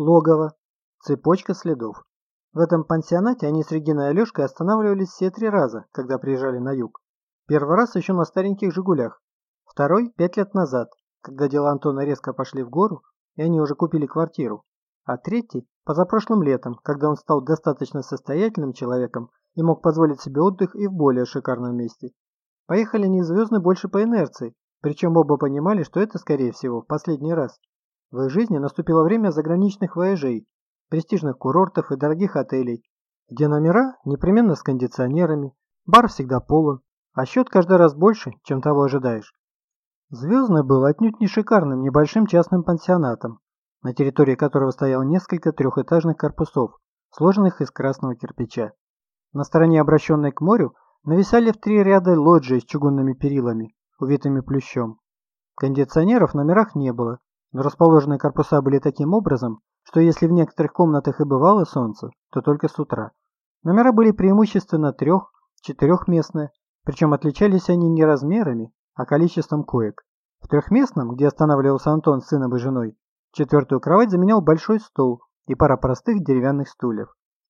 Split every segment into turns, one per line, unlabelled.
Логово. Цепочка следов. В этом пансионате они с Региной и Алешкой останавливались все три раза, когда приезжали на юг. Первый раз еще на стареньких «Жигулях». Второй – пять лет назад, когда дела Антона резко пошли в гору, и они уже купили квартиру. А третий – позапрошлым летом, когда он стал достаточно состоятельным человеком и мог позволить себе отдых и в более шикарном месте. Поехали они в Звездный больше по инерции, причем оба понимали, что это, скорее всего, в последний раз. В их жизни наступило время заграничных вояжей, престижных курортов и дорогих отелей, где номера непременно с кондиционерами, бар всегда полон, а счет каждый раз больше, чем того ожидаешь. Звездный был отнюдь не шикарным небольшим частным пансионатом, на территории которого стояло несколько трехэтажных корпусов, сложенных из красного кирпича. На стороне, обращенной к морю, нависали в три ряда лоджии с чугунными перилами, увитыми плющом. Кондиционеров в номерах не было, но расположенные корпуса были таким образом, что если в некоторых комнатах и бывало солнце, то только с утра. Номера были преимущественно трех, четырехместные, причем отличались они не размерами, а количеством коек. В трехместном, где останавливался Антон с сыном и женой, четвертую кровать заменял большой стол и пара простых деревянных стульев.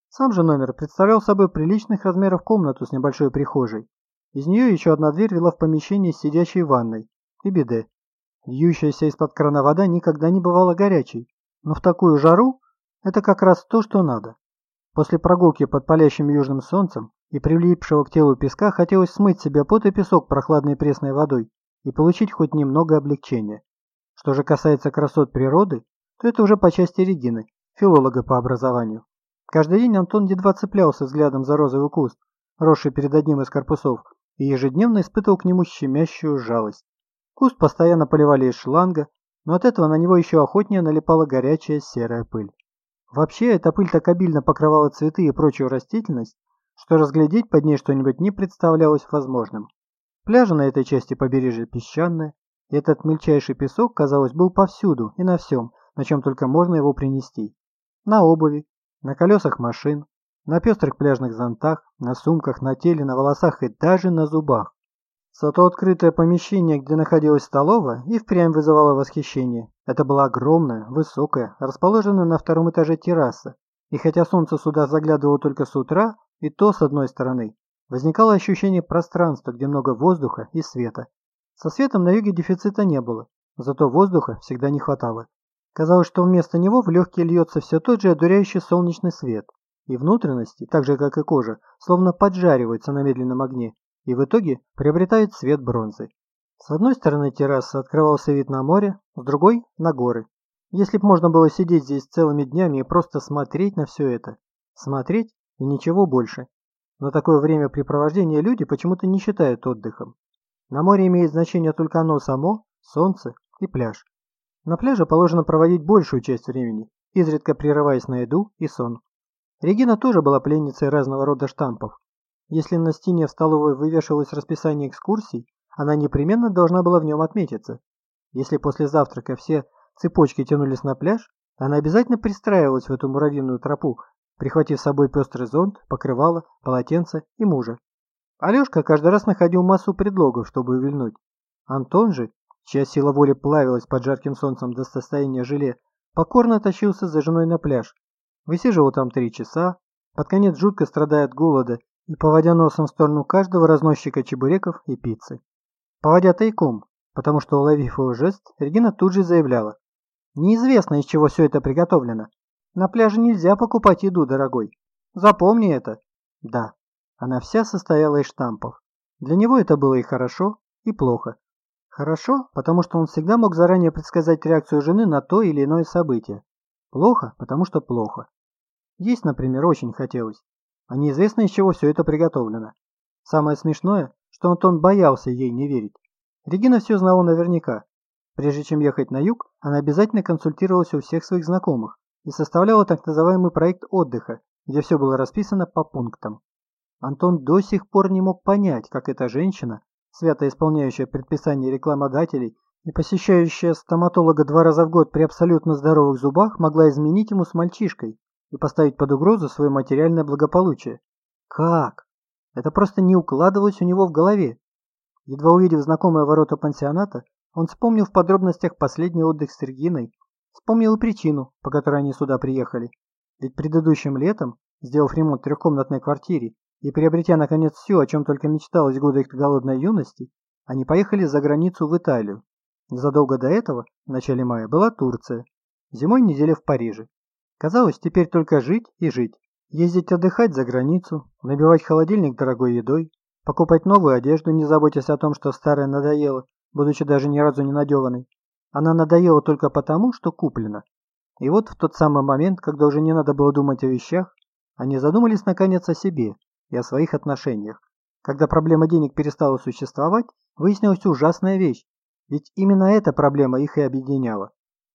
Сам же номер представлял собой приличных размеров комнату с небольшой прихожей. Из нее еще одна дверь вела в помещение с сидящей ванной и биде. Льющаяся из-под крана вода никогда не бывала горячей, но в такую жару это как раз то, что надо. После прогулки под палящим южным солнцем и прилипшего к телу песка хотелось смыть себе пот и песок прохладной пресной водой и получить хоть немного облегчения. Что же касается красот природы, то это уже по части Регины, филолога по образованию. Каждый день Антон едва цеплялся взглядом за розовый куст, росший перед одним из корпусов, и ежедневно испытывал к нему щемящую жалость. Куст постоянно поливали из шланга, но от этого на него еще охотнее налипала горячая серая пыль. Вообще, эта пыль так обильно покрывала цветы и прочую растительность, что разглядеть под ней что-нибудь не представлялось возможным. Пляжи на этой части побережья песчаные, и этот мельчайший песок, казалось, был повсюду и на всем, на чем только можно его принести. На обуви, на колесах машин, на пестрых пляжных зонтах, на сумках, на теле, на волосах и даже на зубах. Зато открытое помещение, где находилась столовая, и впрямь вызывало восхищение. Это была огромная, высокая, расположенная на втором этаже терраса. И хотя солнце сюда заглядывало только с утра, и то с одной стороны, возникало ощущение пространства, где много воздуха и света. Со светом на юге дефицита не было, зато воздуха всегда не хватало. Казалось, что вместо него в легкие льется все тот же одуряющий солнечный свет, и внутренности, так же как и кожа, словно поджариваются на медленном огне, и в итоге приобретают цвет бронзы. С одной стороны террасы открывался вид на море, с другой – на горы. Если б можно было сидеть здесь целыми днями и просто смотреть на все это. Смотреть и ничего больше. Но такое времяпрепровождение люди почему-то не считают отдыхом. На море имеет значение только оно само, солнце и пляж. На пляже положено проводить большую часть времени, изредка прерываясь на еду и сон. Регина тоже была пленницей разного рода штампов, если на стене в столовой вывешивалось расписание экскурсий, она непременно должна была в нем отметиться. Если после завтрака все цепочки тянулись на пляж, она обязательно пристраивалась в эту муравьиную тропу, прихватив с собой пестрый зонт, покрывало, полотенце и мужа. Алешка каждый раз находил массу предлогов, чтобы увильнуть. Антон же, чья сила воли плавилась под жарким солнцем до состояния желе, покорно тащился за женой на пляж. Высиживал там три часа, под конец жутко страдая от голода и поводя носом в сторону каждого разносчика чебуреков и пиццы. Поводя тайком, потому что, уловив его жест, Регина тут же заявляла. «Неизвестно, из чего все это приготовлено. На пляже нельзя покупать еду, дорогой. Запомни это». Да, она вся состояла из штампов. Для него это было и хорошо, и плохо. Хорошо, потому что он всегда мог заранее предсказать реакцию жены на то или иное событие. Плохо, потому что плохо. Есть, например, очень хотелось а неизвестно из чего все это приготовлено. Самое смешное, что Антон боялся ей не верить. Регина все знала наверняка. Прежде чем ехать на юг, она обязательно консультировалась у всех своих знакомых и составляла так называемый проект отдыха, где все было расписано по пунктам. Антон до сих пор не мог понять, как эта женщина, свято исполняющая предписания рекламодателей и посещающая стоматолога два раза в год при абсолютно здоровых зубах, могла изменить ему с мальчишкой, и поставить под угрозу свое материальное благополучие. Как? Это просто не укладывалось у него в голове. Едва увидев знакомые ворота пансионата, он вспомнил в подробностях последний отдых с Региной Вспомнил и причину, по которой они сюда приехали. Ведь предыдущим летом, сделав ремонт трехкомнатной квартире и приобретя наконец все, о чем только мечталось годы их голодной юности, они поехали за границу в Италию. Незадолго до этого, в начале мая, была Турция. Зимой неделя в Париже. Казалось, теперь только жить и жить. Ездить отдыхать за границу, набивать холодильник дорогой едой, покупать новую одежду, не заботясь о том, что старая надоела, будучи даже ни разу не надеванной. Она надоела только потому, что куплена. И вот в тот самый момент, когда уже не надо было думать о вещах, они задумались наконец о себе и о своих отношениях. Когда проблема денег перестала существовать, выяснилась ужасная вещь. Ведь именно эта проблема их и объединяла.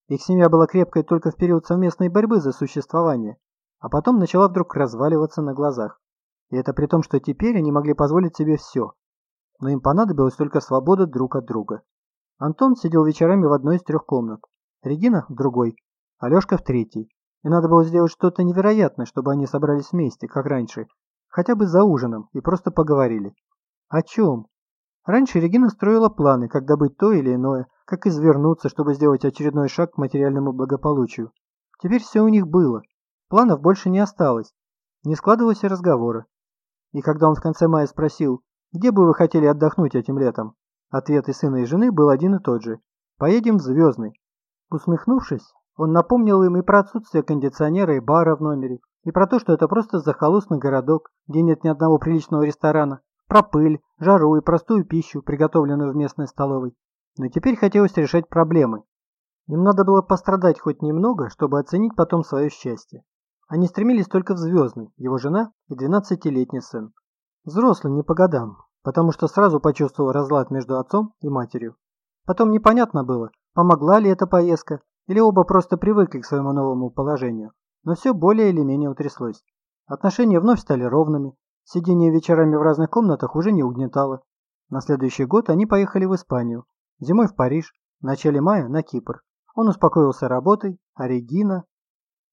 Их семья была крепкой только в период совместной борьбы за существование, а потом начала вдруг разваливаться на глазах. И это при том, что теперь они могли позволить себе все. Но им понадобилась только свобода друг от друга. Антон сидел вечерами в одной из трех комнат, Регина в другой, Алешка в третьей. И надо было сделать что-то невероятное, чтобы они собрались вместе, как раньше, хотя бы за ужином, и просто поговорили. О чем? Раньше Регина строила планы, как добыть то или иное, как извернуться, чтобы сделать очередной шаг к материальному благополучию. Теперь все у них было. Планов больше не осталось. Не складывалось и разговора. И когда он в конце мая спросил, где бы вы хотели отдохнуть этим летом, ответ и сына и жены был один и тот же. Поедем в Звездный. Усмехнувшись, он напомнил им и про отсутствие кондиционера и бара в номере, и про то, что это просто захолустный городок, где нет ни одного приличного ресторана, про пыль, жару и простую пищу, приготовленную в местной столовой. Но теперь хотелось решать проблемы. Им надо было пострадать хоть немного, чтобы оценить потом свое счастье. Они стремились только в Звездный, его жена и 12-летний сын. Взрослый не по годам, потому что сразу почувствовал разлад между отцом и матерью. Потом непонятно было, помогла ли эта поездка, или оба просто привыкли к своему новому положению. Но все более или менее утряслось. Отношения вновь стали ровными, Сидение вечерами в разных комнатах уже не угнетало. На следующий год они поехали в Испанию, зимой в Париж, в начале мая на Кипр. Он успокоился работой, а Регина...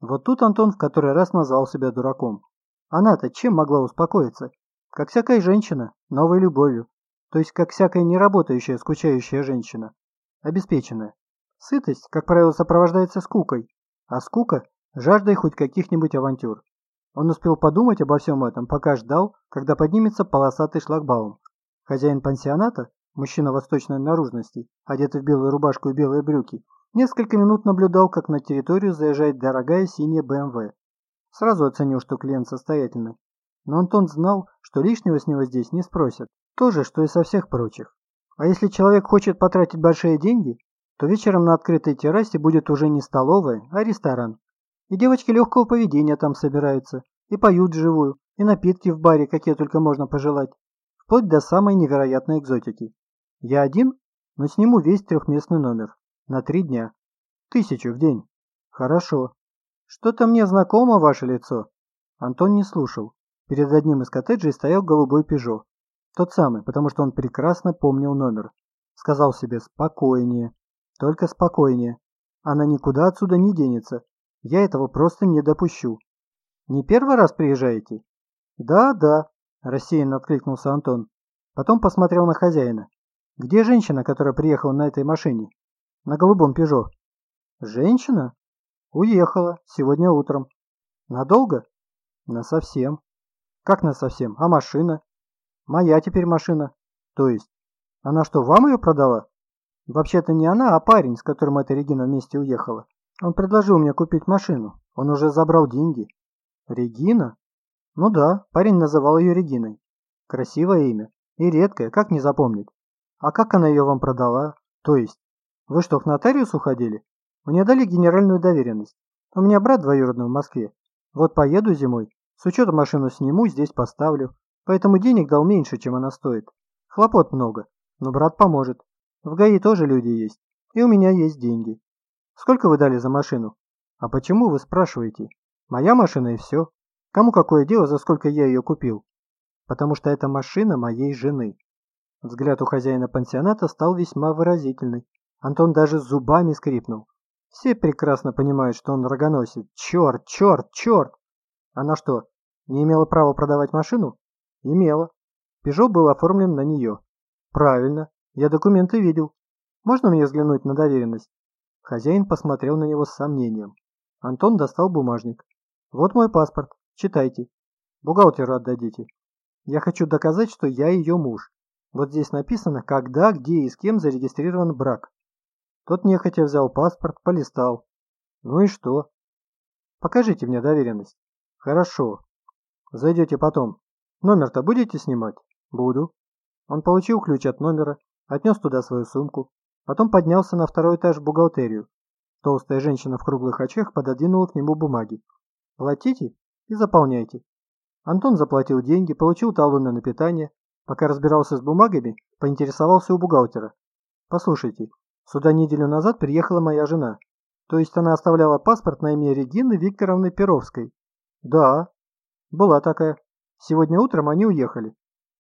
Вот тут Антон в который раз назвал себя дураком. Она-то чем могла успокоиться? Как всякая женщина, новой любовью. То есть как всякая неработающая, скучающая женщина. Обеспеченная. Сытость, как правило, сопровождается скукой, а скука – жаждой хоть каких-нибудь авантюр. Он успел подумать обо всем этом, пока ждал, когда поднимется полосатый шлагбаум. Хозяин пансионата, мужчина восточной наружности, одетый в белую рубашку и белые брюки, несколько минут наблюдал, как на территорию заезжает дорогая синяя БМВ. Сразу оценил, что клиент состоятельный. Но Антон знал, что лишнего с него здесь не спросят. То же, что и со всех прочих. А если человек хочет потратить большие деньги, то вечером на открытой террасе будет уже не столовая, а ресторан. И девочки легкого поведения там собираются, и поют живую, и напитки в баре, какие только можно пожелать, вплоть до самой невероятной экзотики. Я один, но сниму весь трехместный номер. На три дня. Тысячу в день. Хорошо. Что-то мне знакомо ваше лицо. Антон не слушал. Перед одним из коттеджей стоял голубой Пежо. Тот самый, потому что он прекрасно помнил номер. Сказал себе «спокойнее». Только спокойнее. Она никуда отсюда не денется. Я этого просто не допущу. Не первый раз приезжаете? Да, да, рассеянно откликнулся Антон. Потом посмотрел на хозяина. Где женщина, которая приехала на этой машине? На голубом Пежо. Женщина? Уехала. Сегодня утром. Надолго? На совсем. Как на совсем? А машина? Моя теперь машина. То есть? Она что, вам ее продала? Вообще-то не она, а парень, с которым эта Регина вместе уехала. Он предложил мне купить машину. Он уже забрал деньги. Регина? Ну да, парень называл ее Региной. Красивое имя. И редкое, как не запомнить. А как она ее вам продала? То есть, вы что, к нотариусу ходили? Мне дали генеральную доверенность. У меня брат двоюродный в Москве. Вот поеду зимой. С учетом машину сниму, здесь поставлю. Поэтому денег дал меньше, чем она стоит. Хлопот много, но брат поможет. В ГАИ тоже люди есть. И у меня есть деньги. Сколько вы дали за машину? А почему вы спрашиваете? Моя машина и все. Кому какое дело, за сколько я ее купил? Потому что это машина моей жены. Взгляд у хозяина пансионата стал весьма выразительный. Антон даже зубами скрипнул. Все прекрасно понимают, что он рогоносит. Черт, черт, черт! Она что, не имела права продавать машину? Имела. Пежо был оформлен на нее. Правильно. Я документы видел. Можно мне взглянуть на доверенность? Хозяин посмотрел на него с сомнением. Антон достал бумажник. «Вот мой паспорт. Читайте. Бухгалтеру отдадите. Я хочу доказать, что я ее муж. Вот здесь написано, когда, где и с кем зарегистрирован брак». Тот нехотя взял паспорт, полистал. «Ну и что?» «Покажите мне доверенность». «Хорошо. Зайдете потом. Номер-то будете снимать?» «Буду». Он получил ключ от номера, отнес туда свою сумку, потом поднялся на второй этаж в бухгалтерию. Толстая женщина в круглых очках пододвинула к нему бумаги. «Платите и заполняйте». Антон заплатил деньги, получил талоны на питание. Пока разбирался с бумагами, поинтересовался у бухгалтера. «Послушайте, сюда неделю назад приехала моя жена. То есть она оставляла паспорт на имя Регины Викторовны Перовской?» «Да, была такая. Сегодня утром они уехали.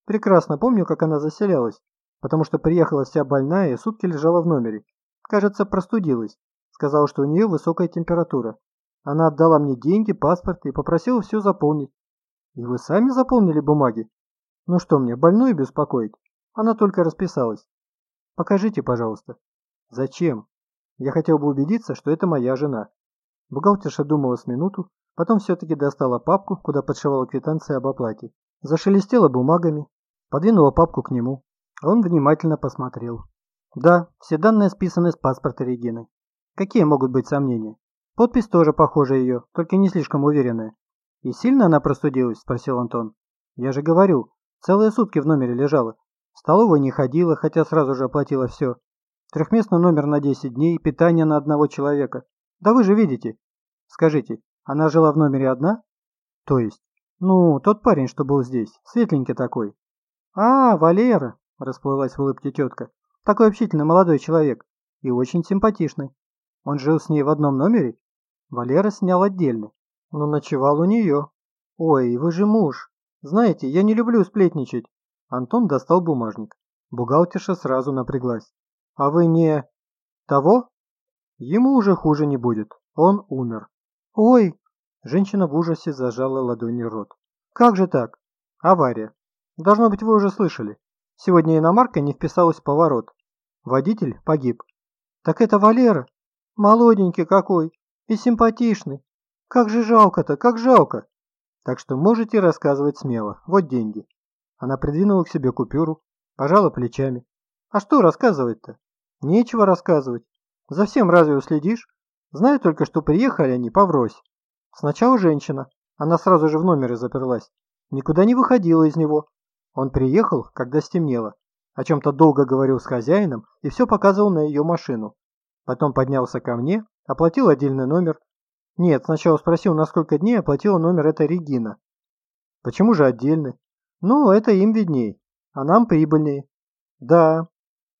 Прекрасно помню, как она заселялась, потому что приехала вся больная и сутки лежала в номере. Кажется, простудилась. Сказала, что у нее высокая температура. Она отдала мне деньги, паспорт и попросила все заполнить. И вы сами заполнили бумаги? Ну что мне, больную беспокоить? Она только расписалась. Покажите, пожалуйста. Зачем? Я хотел бы убедиться, что это моя жена. Бухгалтерша думала с минуту, потом все-таки достала папку, куда подшивала квитанции об оплате. Зашелестела бумагами, подвинула папку к нему. Он внимательно посмотрел. Да, все данные списаны с паспорта Регины. Какие могут быть сомнения? Подпись тоже похожа ее, только не слишком уверенная. «И сильно она простудилась?» – спросил Антон. «Я же говорю, целые сутки в номере лежала. В столовой не ходила, хотя сразу же оплатила все. Трехместный номер на 10 дней, питание на одного человека. Да вы же видите. Скажите, она жила в номере одна? То есть? «Ну, тот парень, что был здесь, светленький такой». «А, Валера!» – расплылась в улыбке тетка. «Такой общительный молодой человек. И очень симпатичный. Он жил с ней в одном номере?» Валера снял отдельно, но ночевал у нее. «Ой, вы же муж. Знаете, я не люблю сплетничать». Антон достал бумажник. Бухгалтерша сразу напряглась. «А вы не... того?» «Ему уже хуже не будет. Он умер». «Ой!» Женщина в ужасе зажала ладонью рот. «Как же так? Авария. Должно быть, вы уже слышали. Сегодня иномарка не вписалась в поворот. Водитель погиб. Так это Валера? Молоденький какой. И симпатичный. Как же жалко-то, как жалко. Так что можете рассказывать смело. Вот деньги». Она придвинула к себе купюру, пожала плечами. «А что рассказывать-то? Нечего рассказывать. За всем разве уследишь? Знаю только, что приехали они поврось. Сначала женщина. Она сразу же в номере заперлась. Никуда не выходила из него. Он приехал, когда стемнело. О чем-то долго говорил с хозяином и все показывал на ее машину. Потом поднялся ко мне, оплатил отдельный номер. Нет, сначала спросил, на сколько дней оплатила номер эта Регина. Почему же отдельный? Ну, это им видней, а нам прибыльнее. Да,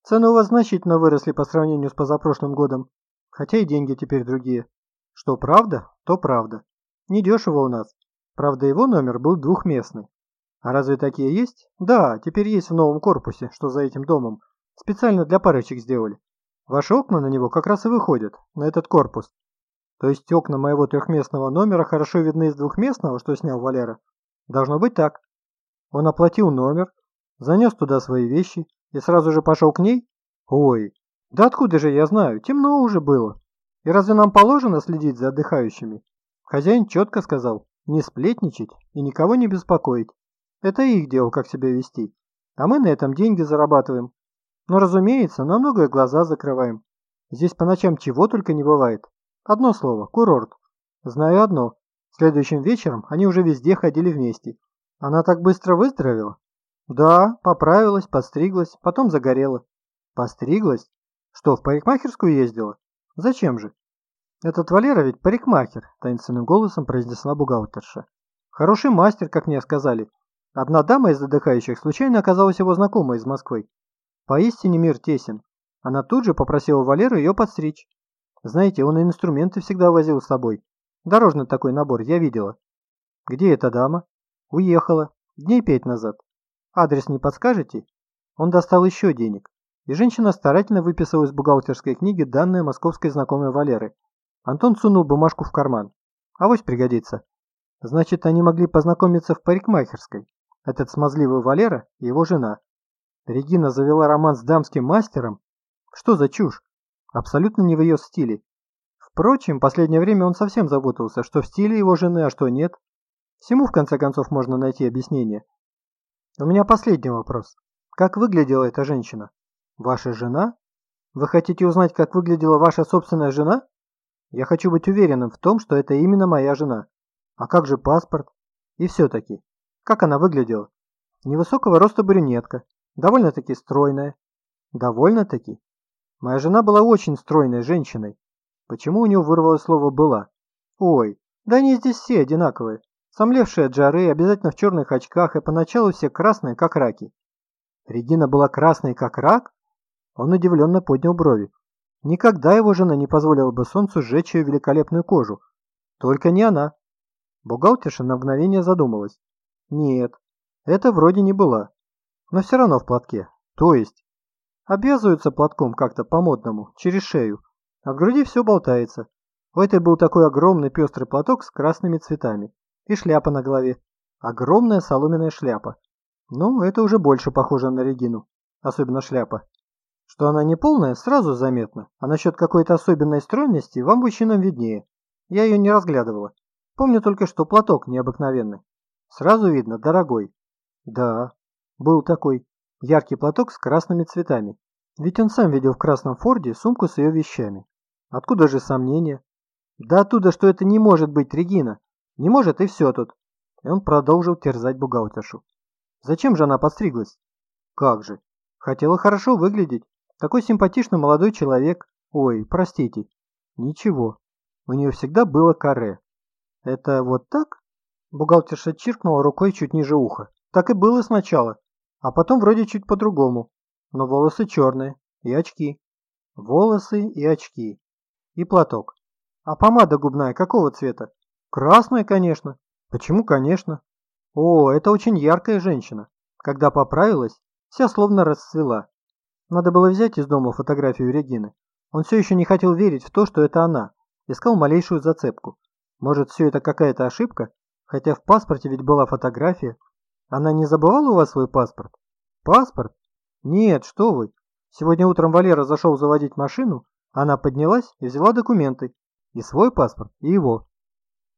цены у вас значительно выросли по сравнению с позапрошлым годом, хотя и деньги теперь другие. Что правда, то правда. Недешево у нас. Правда, его номер был двухместный. А разве такие есть? Да, теперь есть в новом корпусе, что за этим домом. Специально для парочек сделали. Ваши окна на него как раз и выходят, на этот корпус. То есть окна моего трехместного номера хорошо видны из двухместного, что снял Валера? Должно быть так. Он оплатил номер, занес туда свои вещи и сразу же пошел к ней? Ой, да откуда же я знаю, темно уже было. И разве нам положено следить за отдыхающими? Хозяин четко сказал, не сплетничать и никого не беспокоить. Это их дело, как себя вести. А мы на этом деньги зарабатываем. Но, разумеется, на многое глаза закрываем. Здесь по ночам чего только не бывает. Одно слово – курорт. Знаю одно. Следующим вечером они уже везде ходили вместе. Она так быстро выздоровела? Да, поправилась, подстриглась, потом загорела. Постриглась? Что, в парикмахерскую ездила? Зачем же? Этот Валера ведь парикмахер, таинственным голосом произнесла бухгалтерша. Хороший мастер, как мне сказали. Одна дама из отдыхающих случайно оказалась его знакомой из Москвы. Поистине мир тесен. Она тут же попросила Валеру ее подстричь. Знаете, он и инструменты всегда возил с собой. Дорожный такой набор, я видела. Где эта дама? Уехала. Дней пять назад. Адрес не подскажете? Он достал еще денег и женщина старательно выписала из бухгалтерской книги данные московской знакомой Валеры. Антон сунул бумажку в карман. Авось пригодится. Значит, они могли познакомиться в парикмахерской. Этот смазливый Валера и его жена. Регина завела роман с дамским мастером? Что за чушь? Абсолютно не в ее стиле. Впрочем, последнее время он совсем запутался, что в стиле его жены, а что нет. Всему, в конце концов, можно найти объяснение. У меня последний вопрос. Как выглядела эта женщина? Ваша жена? Вы хотите узнать, как выглядела ваша собственная жена? Я хочу быть уверенным в том, что это именно моя жена. А как же паспорт? И все-таки, как она выглядела? Невысокого роста брюнетка, довольно-таки стройная. Довольно-таки? Моя жена была очень стройной женщиной. Почему у нее вырвалось слово «была»? Ой, да они здесь все одинаковые. Сомлевшие от жары, обязательно в черных очках, и поначалу все красные, как раки. Регина была красной, как рак? Он удивленно поднял брови. Никогда его жена не позволила бы солнцу сжечь ее великолепную кожу. Только не она. Бухгалтерша на мгновение задумалась. Нет, это вроде не была. Но все равно в платке. То есть, обвязываются платком как-то по-модному, через шею, а в груди все болтается. У этой был такой огромный пестрый платок с красными цветами. И шляпа на голове. Огромная соломенная шляпа. Ну, это уже больше похоже на Регину. Особенно шляпа. Что она не полная, сразу заметно, а насчет какой-то особенной стройности вам, мужчинам, виднее. Я ее не разглядывала. Помню только, что платок необыкновенный. Сразу видно, дорогой. Да, был такой. Яркий платок с красными цветами. Ведь он сам видел в красном форде сумку с ее вещами. Откуда же сомнения? Да оттуда, что это не может быть Регина. Не может и все тут. И он продолжил терзать бухгалтершу. Зачем же она подстриглась? Как же. Хотела хорошо выглядеть. Такой симпатичный молодой человек. Ой, простите. Ничего. У нее всегда было каре. Это вот так? Бухгалтерша чиркнула рукой чуть ниже уха. Так и было сначала. А потом вроде чуть по-другому. Но волосы черные. И очки. Волосы и очки. И платок. А помада губная какого цвета? Красная, конечно. Почему, конечно? О, это очень яркая женщина. Когда поправилась, вся словно расцвела. Надо было взять из дома фотографию Регины. Он все еще не хотел верить в то, что это она. Искал малейшую зацепку. Может, все это какая-то ошибка? Хотя в паспорте ведь была фотография. Она не забывала у вас свой паспорт? Паспорт? Нет, что вы. Сегодня утром Валера зашел заводить машину, она поднялась и взяла документы. И свой паспорт, и его.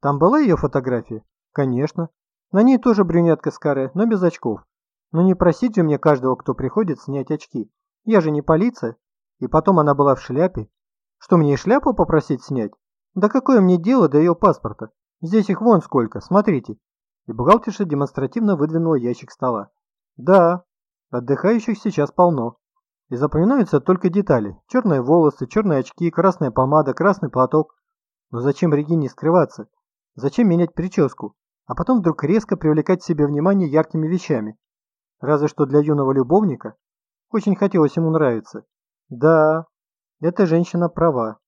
Там была ее фотография? Конечно. На ней тоже брюнетка с каре, но без очков. Но не просить же мне каждого, кто приходит, снять очки. Я же не полиция. И потом она была в шляпе. Что, мне и шляпу попросить снять? Да какое мне дело до ее паспорта? Здесь их вон сколько, смотрите. И бухгалтерша демонстративно выдвинула ящик стола. Да, отдыхающих сейчас полно. И запоминаются только детали. Черные волосы, черные очки, красная помада, красный платок. Но зачем Регине скрываться? Зачем менять прическу? А потом вдруг резко привлекать к себе внимание яркими вещами? Разве что для юного любовника очень хотелось ему нравиться. Да, эта женщина права.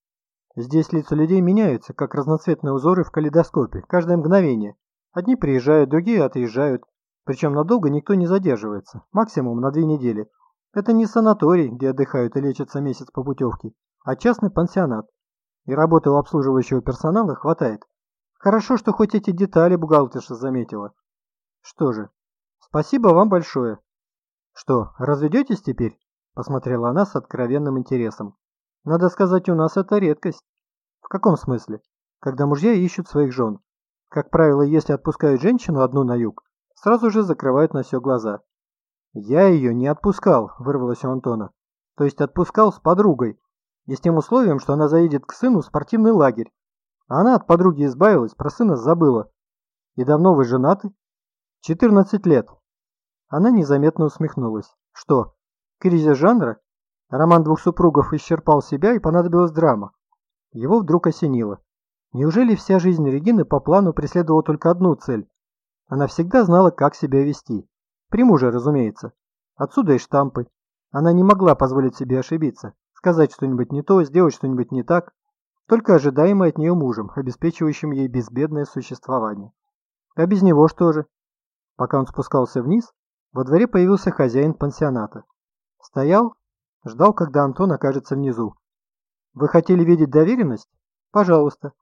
Здесь лица людей меняются, как разноцветные узоры в калейдоскопе, каждое мгновение. Одни приезжают, другие отъезжают. Причем надолго никто не задерживается, максимум на две недели. Это не санаторий, где отдыхают и лечатся месяц по путевке, а частный пансионат. И работы у обслуживающего персонала хватает. Хорошо, что хоть эти детали бухгалтерша заметила. Что же, спасибо вам большое. «Что, разведетесь теперь?» – посмотрела она с откровенным интересом. «Надо сказать, у нас это редкость». «В каком смысле?» «Когда мужья ищут своих жен. Как правило, если отпускают женщину одну на юг, сразу же закрывают на все глаза». «Я ее не отпускал», – вырвалось у Антона. «То есть отпускал с подругой, и с тем условием, что она заедет к сыну в спортивный лагерь. А она от подруги избавилась, про сына забыла. И давно вы женаты?» «14 лет», она незаметно усмехнулась. Что, кризис жанра? Роман двух супругов исчерпал себя и понадобилась драма. Его вдруг осенило. Неужели вся жизнь Регины по плану преследовала только одну цель? Она всегда знала, как себя вести. При муже, разумеется. Отсюда и штампы. Она не могла позволить себе ошибиться, сказать что-нибудь не то, сделать что-нибудь не так, только ожидаемое от нее мужем, обеспечивающим ей безбедное существование. А без него что же? Пока он спускался вниз, во дворе появился хозяин пансионата. Стоял, ждал, когда Антон окажется внизу. «Вы хотели видеть доверенность? Пожалуйста».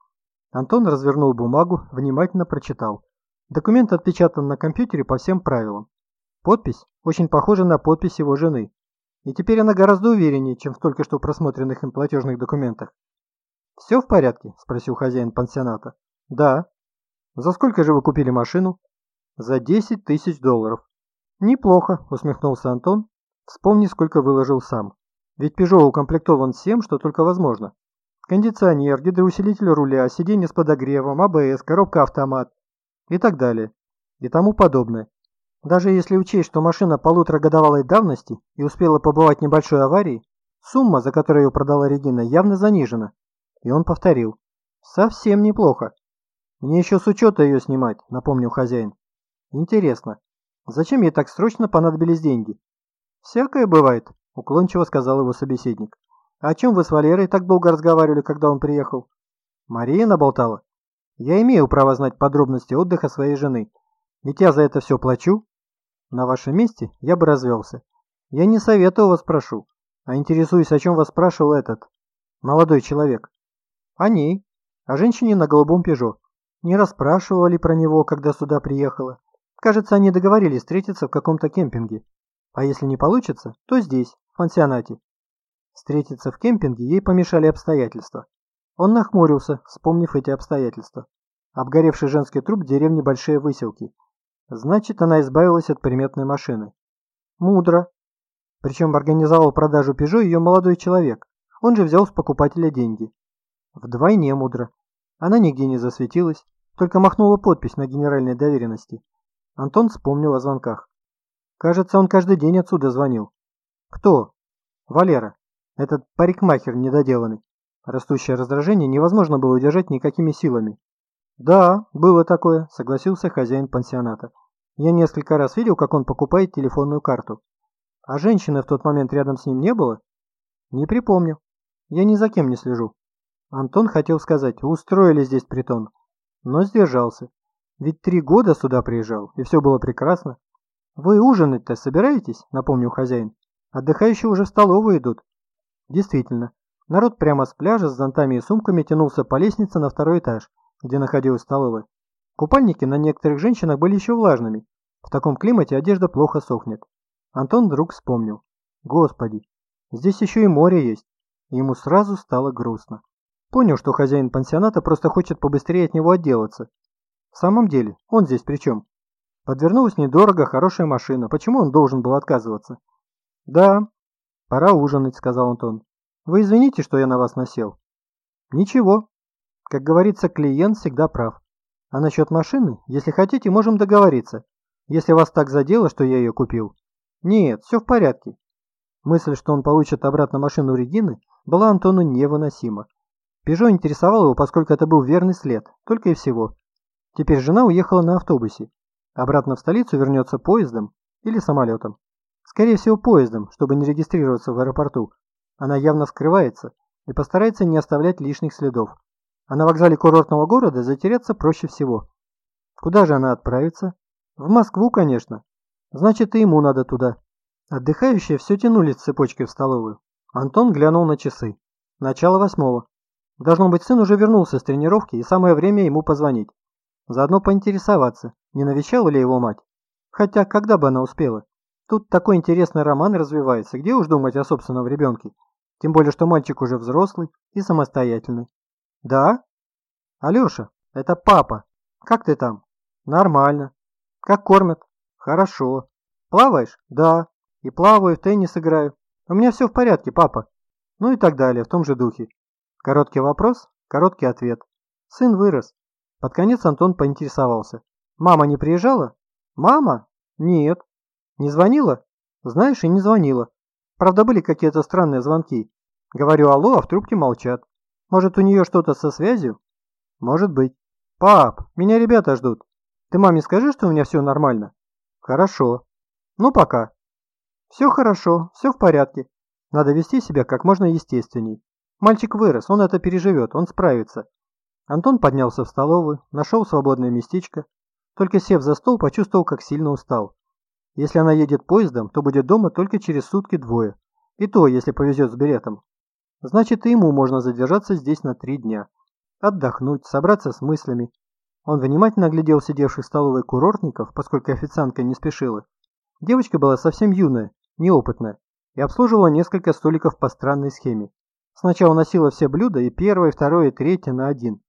Антон развернул бумагу, внимательно прочитал. Документ отпечатан на компьютере по всем правилам. Подпись очень похожа на подпись его жены. И теперь она гораздо увереннее, чем в только что просмотренных им платежных документах. «Все в порядке?» – спросил хозяин пансионата. «Да». «За сколько же вы купили машину?» «За 10 тысяч долларов». «Неплохо», – усмехнулся Антон. «Вспомни, сколько выложил сам. Ведь Peugeot укомплектован всем, что только возможно. Кондиционер, гидроусилитель руля, сиденье с подогревом, АБС, коробка автомат и так далее. И тому подобное. Даже если учесть, что машина полуторагодовалой давности и успела побывать в небольшой аварии, сумма, за которую ее продала Регина, явно занижена. И он повторил. Совсем неплохо. Мне еще с учета ее снимать, напомнил хозяин. Интересно, зачем ей так срочно понадобились деньги? Всякое бывает, уклончиво сказал его собеседник. «А о чем вы с Валерой так долго разговаривали, когда он приехал? Мария наболтала. Я имею право знать подробности отдыха своей жены. Ведь я за это все плачу. На вашем месте я бы развелся. Я не советую вас прошу, а интересуюсь, о чем вас спрашивал этот молодой человек. О ней, о женщине на голубом пежо. Не расспрашивали про него, когда сюда приехала. Кажется, они договорились встретиться в каком-то кемпинге. А если не получится, то здесь, в пансионате. Встретиться в кемпинге ей помешали обстоятельства. Он нахмурился, вспомнив эти обстоятельства. Обгоревший женский труп в деревне Большие Выселки. Значит, она избавилась от приметной машины. Мудро. Причем организовал продажу Пежо ее молодой человек. Он же взял с покупателя деньги. Вдвойне мудро. Она нигде не засветилась, только махнула подпись на генеральной доверенности. Антон вспомнил о звонках. Кажется, он каждый день отсюда звонил. Кто? Валера. Этот парикмахер недоделанный. Растущее раздражение невозможно было удержать никакими силами. «Да, было такое», — согласился хозяин пансионата. «Я несколько раз видел, как он покупает телефонную карту. А женщины в тот момент рядом с ним не было?» «Не припомню. Я ни за кем не слежу». Антон хотел сказать, устроили здесь притон, но сдержался. Ведь три года сюда приезжал, и все было прекрасно. «Вы ужинать-то собираетесь?» — напомнил хозяин. «Отдыхающие уже в столовую идут». Действительно, народ прямо с пляжа с зонтами и сумками тянулся по лестнице на второй этаж, где находилась столовая. Купальники на некоторых женщинах были еще влажными. В таком климате одежда плохо сохнет. Антон вдруг вспомнил. Господи, здесь еще и море есть. Ему сразу стало грустно. Понял, что хозяин пансионата просто хочет побыстрее от него отделаться. В самом деле, он здесь при чем? Подвернулась недорого, хорошая машина. Почему он должен был отказываться? Да, «Пора ужинать», — сказал Антон. «Вы извините, что я на вас насел». «Ничего. Как говорится, клиент всегда прав. А насчет машины, если хотите, можем договориться. Если вас так задело, что я ее купил». «Нет, все в порядке». Мысль, что он получит обратно машину Регины, была Антону невыносима. Пежо интересовал его, поскольку это был верный след, только и всего. Теперь жена уехала на автобусе. Обратно в столицу вернется поездом или самолетом. Скорее всего, поездом, чтобы не регистрироваться в аэропорту. Она явно скрывается и постарается не оставлять лишних следов. А на вокзале курортного города затеряться проще всего. Куда же она отправится? В Москву, конечно. Значит, и ему надо туда. Отдыхающие все тянулись цепочкой в столовую. Антон глянул на часы. Начало восьмого. Должно быть, сын уже вернулся с тренировки, и самое время ему позвонить. Заодно поинтересоваться, не навещала ли его мать. Хотя, когда бы она успела? Тут такой интересный роман развивается, где уж думать о собственном ребенке. Тем более, что мальчик уже взрослый и самостоятельный. Да? Алеша, это папа. Как ты там? Нормально. Как кормят? Хорошо. Плаваешь? Да. И плаваю, в теннис играю. У меня все в порядке, папа. Ну и так далее, в том же духе. Короткий вопрос, короткий ответ. Сын вырос. Под конец Антон поинтересовался. Мама не приезжала? Мама? Нет. Не звонила? Знаешь, и не звонила. Правда, были какие-то странные звонки. Говорю алло, а в трубке молчат. Может, у нее что-то со связью? Может быть. Пап, меня ребята ждут. Ты маме скажи, что у меня все нормально? Хорошо. Ну, пока. Все хорошо, все в порядке. Надо вести себя как можно естественней. Мальчик вырос, он это переживет, он справится. Антон поднялся в столовую, нашел свободное местечко. Только сев за стол, почувствовал, как сильно устал. Если она едет поездом, то будет дома только через сутки-двое. И то, если повезет с билетом. Значит, и ему можно задержаться здесь на три дня. Отдохнуть, собраться с мыслями. Он внимательно оглядел сидевших в столовой курортников, поскольку официантка не спешила. Девочка была совсем юная, неопытная. и обслуживала несколько столиков по странной схеме. Сначала носила все блюда и первое, второе, третье на один.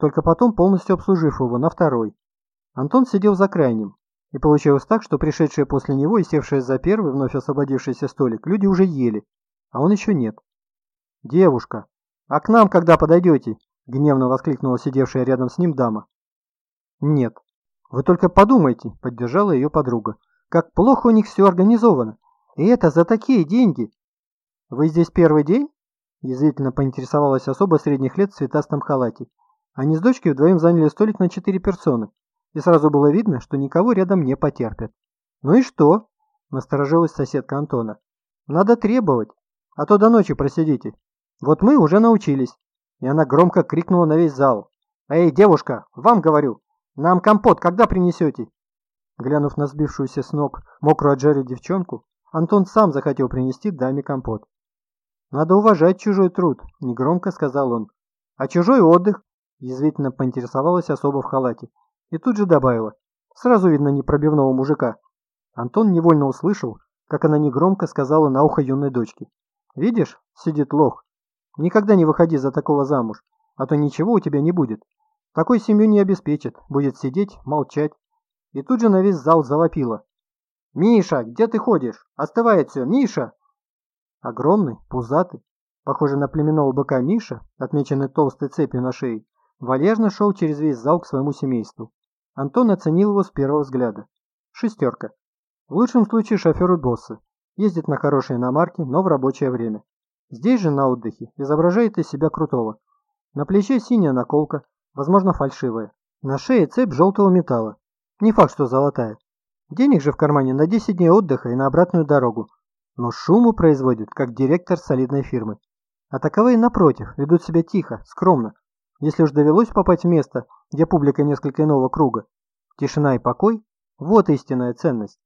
Только потом полностью обслужив его на второй. Антон сидел за крайним. И получилось так, что пришедшие после него и севшие за первый, вновь освободившийся столик, люди уже ели, а он еще нет. «Девушка, а к нам когда подойдете?» – гневно воскликнула сидевшая рядом с ним дама. «Нет. Вы только подумайте», – поддержала ее подруга. «Как плохо у них все организовано. И это за такие деньги!» «Вы здесь первый день?» Язвительно поинтересовалась особа средних лет в цветастом халате. Они с дочкой вдвоем заняли столик на четыре персоны, и сразу было видно, что никого рядом не потерпят. «Ну и что?» – насторожилась соседка Антона. «Надо требовать, а то до ночи просидите. Вот мы уже научились». И она громко крикнула на весь зал. «Эй, девушка, вам говорю, нам компот когда принесете?» Глянув на сбившуюся с ног мокрую от жары девчонку, Антон сам захотел принести даме компот. «Надо уважать чужой труд», – негромко сказал он. «А чужой отдых?» – язвительно поинтересовалась особо в халате. И тут же добавила. «Сразу видно непробивного мужика». Антон невольно услышал, как она негромко сказала на ухо юной дочке. «Видишь, сидит лох. Никогда не выходи за такого замуж, а то ничего у тебя не будет. Такой семью не обеспечит, будет сидеть, молчать». И тут же на весь зал завопила. «Миша, где ты ходишь? Остывает все, Миша!» Огромный, пузатый, похожий на племенного быка Миша, отмеченный толстой цепью на шее, вальяжно шел через весь зал к своему семейству. Антон оценил его с первого взгляда. Шестерка. В лучшем случае шофер у босса. Ездит на хорошей иномарке, но в рабочее время. Здесь же на отдыхе изображает из себя крутого. На плече синяя наколка, возможно фальшивая. На шее цепь желтого металла. Не факт, что золотая. Денег же в кармане на 10 дней отдыха и на обратную дорогу. Но шуму производит, как директор солидной фирмы. А таковые, напротив, ведут себя тихо, скромно. Если уж довелось попасть в место, где публика несколько иного круга, тишина и покой – вот истинная ценность.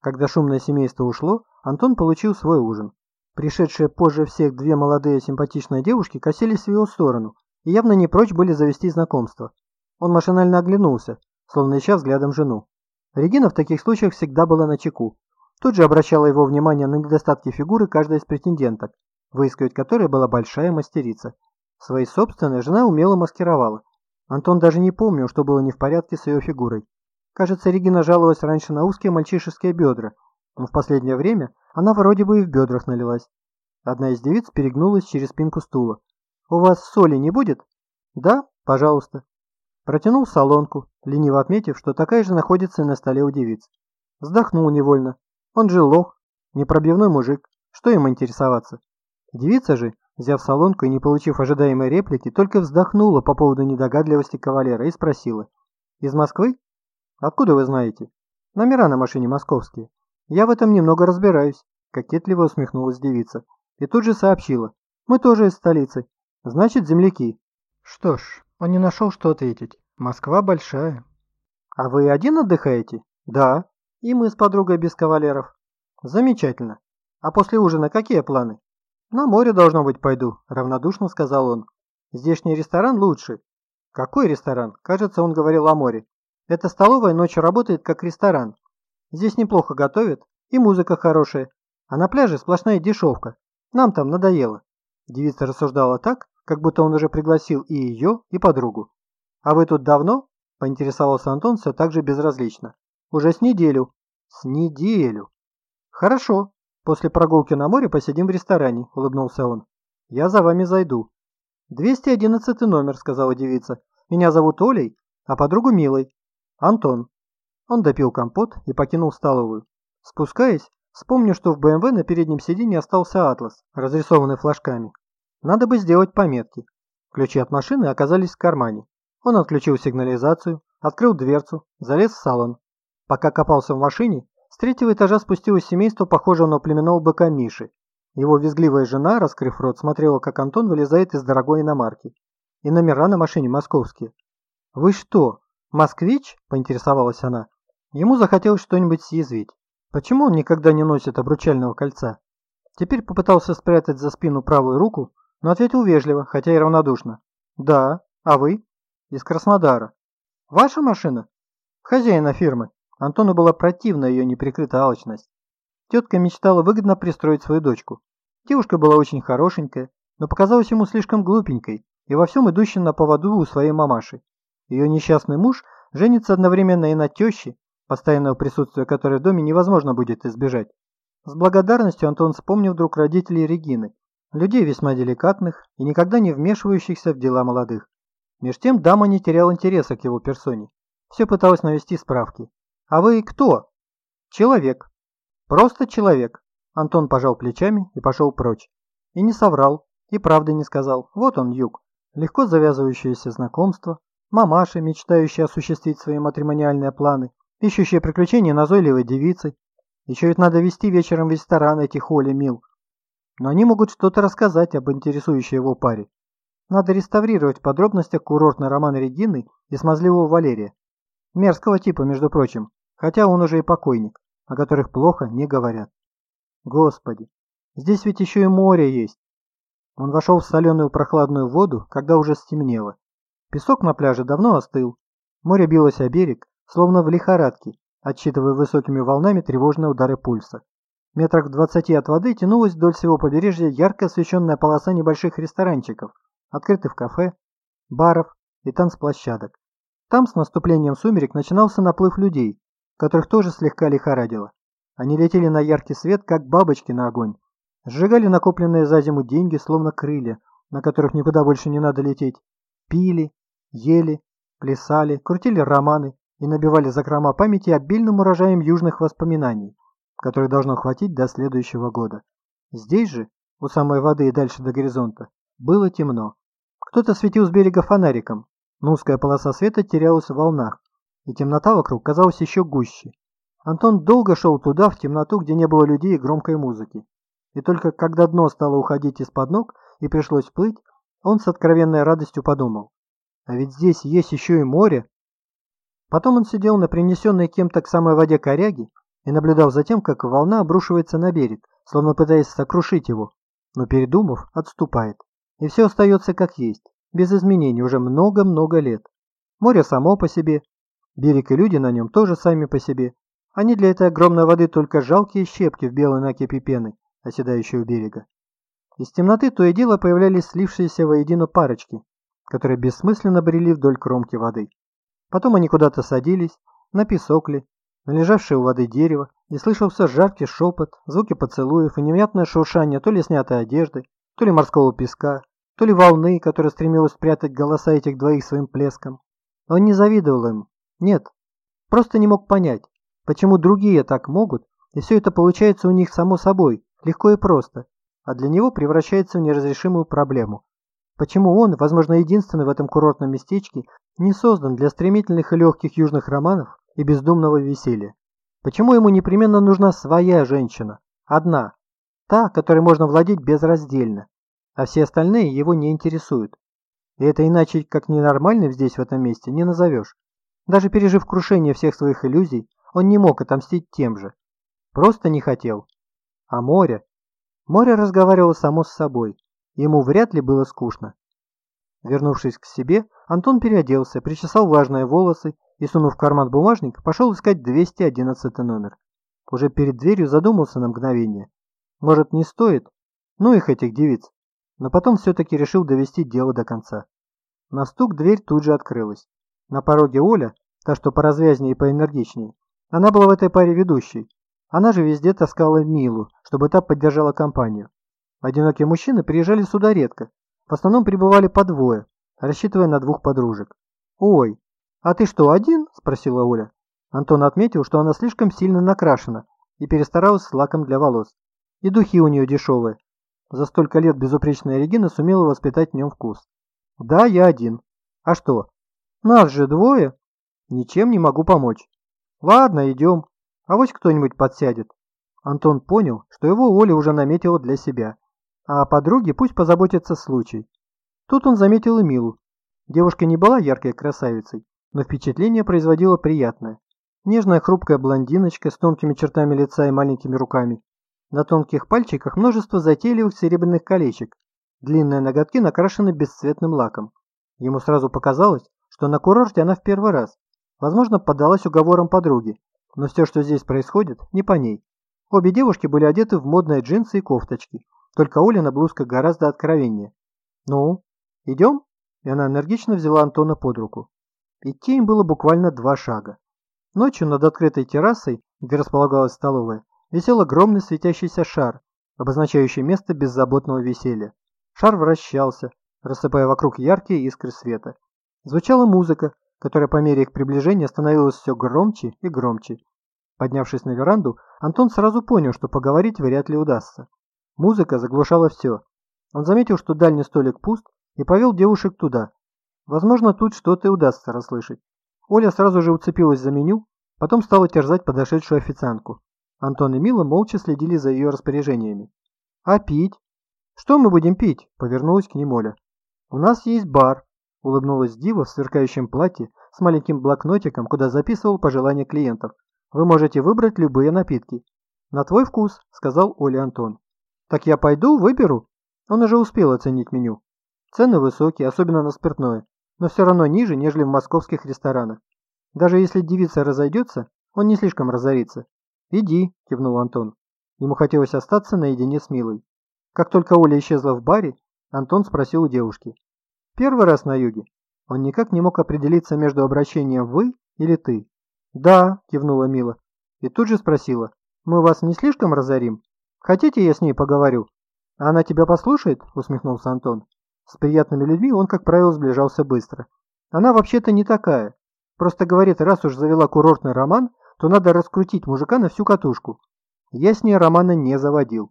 Когда шумное семейство ушло, Антон получил свой ужин. Пришедшие позже всех две молодые симпатичные девушки косились в его сторону и явно не прочь были завести знакомство. Он машинально оглянулся, словно ища взглядом жену. Регина в таких случаях всегда была на чеку. Тут же обращала его внимание на недостатки фигуры каждой из претенденток, выискивать которой была большая мастерица. Свои собственные жена умело маскировала. Антон даже не помнил, что было не в порядке с ее фигурой. Кажется, Регина жаловалась раньше на узкие мальчишеские бедра, но в последнее время она вроде бы и в бедрах налилась. Одна из девиц перегнулась через спинку стула. «У вас соли не будет?» «Да, пожалуйста». Протянул солонку, лениво отметив, что такая же находится на столе у девиц. Вздохнул невольно. Он же лох, непробивной мужик, что им интересоваться? Девица же, взяв солонку и не получив ожидаемой реплики, только вздохнула по поводу недогадливости кавалера и спросила. «Из Москвы? Откуда вы знаете?» «Номера на машине московские. Я в этом немного разбираюсь», – кокетливо усмехнулась девица. И тут же сообщила. «Мы тоже из столицы. Значит, земляки». Что ж, он не нашел, что ответить. Москва большая. А вы один отдыхаете? Да. И мы с подругой без кавалеров. Замечательно. А после ужина какие планы? На море, должно быть, пойду, равнодушно сказал он. Здешний ресторан лучше. Какой ресторан? Кажется, он говорил о море. Эта столовая ночью работает как ресторан. Здесь неплохо готовят, и музыка хорошая. А на пляже сплошная дешевка. Нам там надоело. Девица рассуждала так, как будто он уже пригласил и ее, и подругу. «А вы тут давно?» – поинтересовался Антон все так же безразлично. «Уже с неделю». «С неделю». «Хорошо. После прогулки на море посидим в ресторане», – улыбнулся он. «Я за вами зайду». «211 номер», – сказала девица. «Меня зовут Олей, а подругу Милой. Антон». Он допил компот и покинул столовую. Спускаясь, вспомню, что в БМВ на переднем сиденье остался атлас, разрисованный флажками. Надо бы сделать пометки. Ключи от машины оказались в кармане. Он отключил сигнализацию, открыл дверцу, залез в салон. Пока копался в машине, с третьего этажа спустилось семейство, похожего на племенного быка Миши. Его визгливая жена, раскрыв рот, смотрела, как Антон вылезает из дорогой иномарки. И номера на машине московские. «Вы что, москвич?» – поинтересовалась она. Ему захотелось что-нибудь съязвить. Почему он никогда не носит обручального кольца? Теперь попытался спрятать за спину правую руку, но ответил вежливо, хотя и равнодушно. «Да, а вы?» «Из Краснодара». «Ваша машина?» «Хозяина фирмы». Антону была противна ее неприкрытая алчность. тетка мечтала выгодно пристроить свою дочку. Девушка была очень хорошенькая, но показалась ему слишком глупенькой и во всем идущей на поводу у своей мамаши. Ее несчастный муж женится одновременно и на теще, постоянного присутствия которой в доме невозможно будет избежать. С благодарностью Антон вспомнил вдруг родителей Регины, людей весьма деликатных и никогда не вмешивающихся в дела молодых. Меж тем дама не теряла интереса к его персоне. Все пыталась навести справки. «А вы кто?» «Человек. Просто человек». Антон пожал плечами и пошел прочь. И не соврал, и правды не сказал. Вот он, юг. Легко завязывающееся знакомство, мамаша, мечтающая осуществить свои матримониальные планы, ищущая приключения назойливой девицы. Еще ведь надо вести вечером в ресторан этих Оли Мил. Но они могут что-то рассказать об интересующей его паре. Надо реставрировать в подробностях курортный роман Регины и смазливого Валерия. Мерзкого типа, между прочим, хотя он уже и покойник, о которых плохо не говорят. Господи, здесь ведь еще и море есть. Он вошел в соленую прохладную воду, когда уже стемнело. Песок на пляже давно остыл. Море билось о берег, словно в лихорадке, отсчитывая высокими волнами тревожные удары пульса. Метрах в двадцати от воды тянулась вдоль всего побережья ярко освещенная полоса небольших ресторанчиков, открытых кафе, баров и танцплощадок. Там с наступлением сумерек начинался наплыв людей, которых тоже слегка лихорадило. Они летели на яркий свет, как бабочки на огонь. Сжигали накопленные за зиму деньги, словно крылья, на которых никуда больше не надо лететь. Пили, ели, плясали, крутили романы и набивали закрома памяти обильным урожаем южных воспоминаний которой должно хватить до следующего года. Здесь же, у самой воды и дальше до горизонта, было темно. Кто-то светил с берега фонариком, но узкая полоса света терялась в волнах, и темнота вокруг казалась еще гуще. Антон долго шел туда, в темноту, где не было людей и громкой музыки. И только когда дно стало уходить из-под ног и пришлось плыть, он с откровенной радостью подумал. А ведь здесь есть еще и море. Потом он сидел на принесенной кем-то к самой воде коряге и наблюдал за тем, как волна обрушивается на берег, словно пытаясь сокрушить его, но передумав, отступает. И все остается как есть, без изменений уже много-много лет. Море само по себе, берег и люди на нем тоже сами по себе. Они для этой огромной воды только жалкие щепки в белой накипи пены, оседающей у берега. Из темноты то и дело появлялись слившиеся воедино парочки, которые бессмысленно брели вдоль кромки воды. Потом они куда-то садились, на песок ли, на лежавшее у воды дерево, и слышался жаркий шепот, звуки поцелуев и невнятное шуршание то ли снятой одежды, то ли морского песка, то ли волны, которая стремилась спрятать голоса этих двоих своим плеском. Он не завидовал им. Нет. Просто не мог понять, почему другие так могут, и все это получается у них само собой, легко и просто, а для него превращается в неразрешимую проблему. Почему он, возможно, единственный в этом курортном местечке, не создан для стремительных и легких южных романов, и бездумного веселья. Почему ему непременно нужна своя женщина? Одна. Та, которой можно владеть безраздельно. А все остальные его не интересуют. И это иначе, как ненормальным здесь, в этом месте, не назовешь. Даже пережив крушение всех своих иллюзий, он не мог отомстить тем же. Просто не хотел. А море? Море разговаривало само с собой. Ему вряд ли было скучно. Вернувшись к себе, Антон переоделся, причесал влажные волосы и, сунув в карман бумажник, пошел искать 211 номер. Уже перед дверью задумался на мгновение. Может, не стоит? Ну их этих девиц. Но потом все-таки решил довести дело до конца. На стук дверь тут же открылась. На пороге Оля, та, что поразвязнее и поэнергичнее, она была в этой паре ведущей. Она же везде таскала Милу, чтобы та поддержала компанию. Одинокие мужчины приезжали сюда редко. В основном прибывали по двое, рассчитывая на двух подружек. «Ой, «А ты что, один?» – спросила Оля. Антон отметил, что она слишком сильно накрашена и перестаралась с лаком для волос. И духи у нее дешевые. За столько лет безупречная Регина сумела воспитать в нем вкус. «Да, я один. А что? Нас же двое. Ничем не могу помочь. Ладно, идем. А вот кто-нибудь подсядет». Антон понял, что его Оля уже наметила для себя. А о подруге пусть позаботится случай. Тут он заметил и Милу. Девушка не была яркой красавицей, но впечатление производила приятное. Нежная хрупкая блондиночка с тонкими чертами лица и маленькими руками. На тонких пальчиках множество затейливых серебряных колечек. Длинные ноготки накрашены бесцветным лаком. Ему сразу показалось, что на курорте она в первый раз. Возможно, поддалась уговорам подруги, но все, что здесь происходит, не по ней. Обе девушки были одеты в модные джинсы и кофточки, только Олина блузка гораздо откровеннее. «Ну, идем?» И она энергично взяла Антона под руку. Идти им было буквально два шага. Ночью над открытой террасой, где располагалась столовая, висел огромный светящийся шар, обозначающий место беззаботного веселья. Шар вращался, рассыпая вокруг яркие искры света. Звучала музыка, которая по мере их приближения становилась все громче и громче. Поднявшись на веранду, Антон сразу понял, что поговорить вряд ли удастся. Музыка заглушала все. Он заметил, что дальний столик пуст, и повел девушек туда. Возможно, тут что-то и удастся расслышать. Оля сразу же уцепилась за меню, потом стала терзать подошедшую официантку. Антон и Мила молча следили за ее распоряжениями. «А пить?» «Что мы будем пить?» – повернулась к ним Оля. «У нас есть бар», – улыбнулась Дива в сверкающем платье с маленьким блокнотиком, куда записывал пожелания клиентов. «Вы можете выбрать любые напитки». «На твой вкус», – сказал Оля Антон. «Так я пойду, выберу?» Он уже успел оценить меню. Цены высокие, особенно на спиртное, но все равно ниже, нежели в московских ресторанах. Даже если девица разойдется, он не слишком разорится. «Иди», – кивнул Антон. Ему хотелось остаться наедине с Милой. Как только Оля исчезла в баре, Антон спросил у девушки. «Первый раз на юге?» Он никак не мог определиться между обращением «вы» или «ты». «Да», – кивнула Мила. И тут же спросила. «Мы вас не слишком разорим? Хотите, я с ней поговорю?» «А она тебя послушает?» – усмехнулся Антон. С приятными людьми он, как правило, сближался быстро. Она вообще-то не такая. Просто говорит, раз уж завела курортный роман, то надо раскрутить мужика на всю катушку. Я с ней романа не заводил.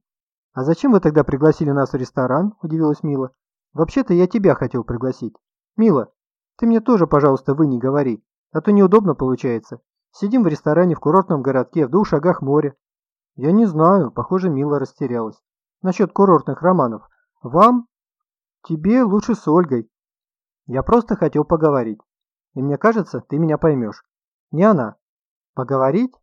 «А зачем вы тогда пригласили нас в ресторан?» – удивилась Мила. «Вообще-то я тебя хотел пригласить. Мила, ты мне тоже, пожалуйста, вы не говори, а то неудобно получается. Сидим в ресторане в курортном городке, в двух шагах моря». «Я не знаю», – похоже, Мила растерялась. «Насчет курортных романов. Вам? Тебе лучше с Ольгой. Я просто хотел поговорить. И мне кажется, ты меня поймешь. Не она. Поговорить?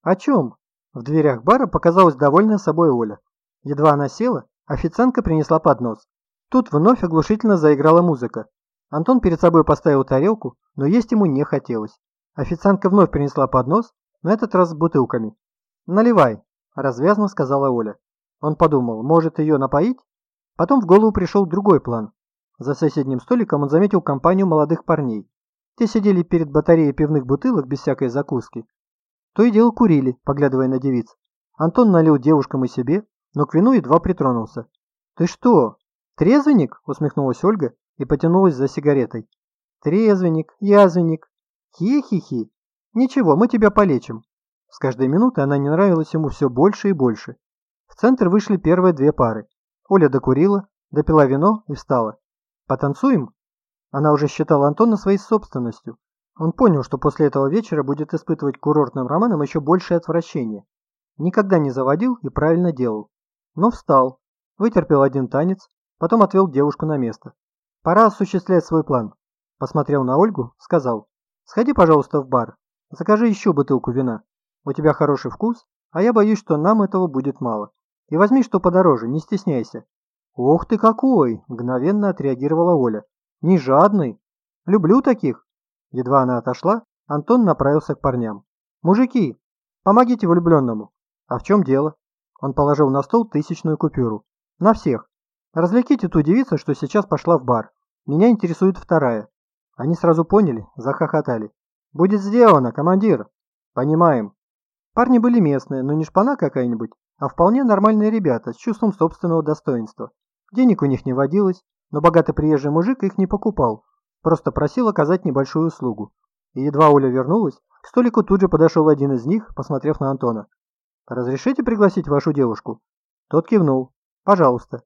О чем? В дверях бара показалась довольная собой Оля. Едва она села, официантка принесла поднос. Тут вновь оглушительно заиграла музыка. Антон перед собой поставил тарелку, но есть ему не хотелось. Официантка вновь принесла поднос, на этот раз с бутылками. «Наливай», – развязно сказала Оля. Он подумал, может ее напоить? Потом в голову пришел другой план. За соседним столиком он заметил компанию молодых парней. Те сидели перед батареей пивных бутылок без всякой закуски. То и дело курили, поглядывая на девиц. Антон налил девушкам и себе, но к вину едва притронулся. «Ты что, трезвенник?» – усмехнулась Ольга и потянулась за сигаретой. «Трезвенник, язвенник. Хи-хи-хи. Ничего, мы тебя полечим». С каждой минутой она не нравилась ему все больше и больше. В центр вышли первые две пары. Оля докурила, допила вино и встала. «Потанцуем?» Она уже считала Антона своей собственностью. Он понял, что после этого вечера будет испытывать курортным романом еще большее отвращение. Никогда не заводил и правильно делал. Но встал, вытерпел один танец, потом отвел девушку на место. «Пора осуществлять свой план». Посмотрел на Ольгу, сказал. «Сходи, пожалуйста, в бар. Закажи еще бутылку вина. У тебя хороший вкус, а я боюсь, что нам этого будет мало. И возьми что подороже, не стесняйся». «Ох ты какой!» – мгновенно отреагировала Оля. «Не жадный. Люблю таких». Едва она отошла, Антон направился к парням. «Мужики, помогите влюбленному». «А в чем дело?» Он положил на стол тысячную купюру. «На всех. Развлеките ту девицу, что сейчас пошла в бар. Меня интересует вторая». Они сразу поняли, захохотали. «Будет сделано, командир!» «Понимаем». Парни были местные, но не шпана какая-нибудь, а вполне нормальные ребята с чувством собственного достоинства. Денег у них не водилось, но богатый приезжий мужик их не покупал, просто просил оказать небольшую услугу. И едва Оля вернулась, к столику тут же подошел один из них, посмотрев на Антона. «Разрешите пригласить вашу девушку?» Тот кивнул. «Пожалуйста».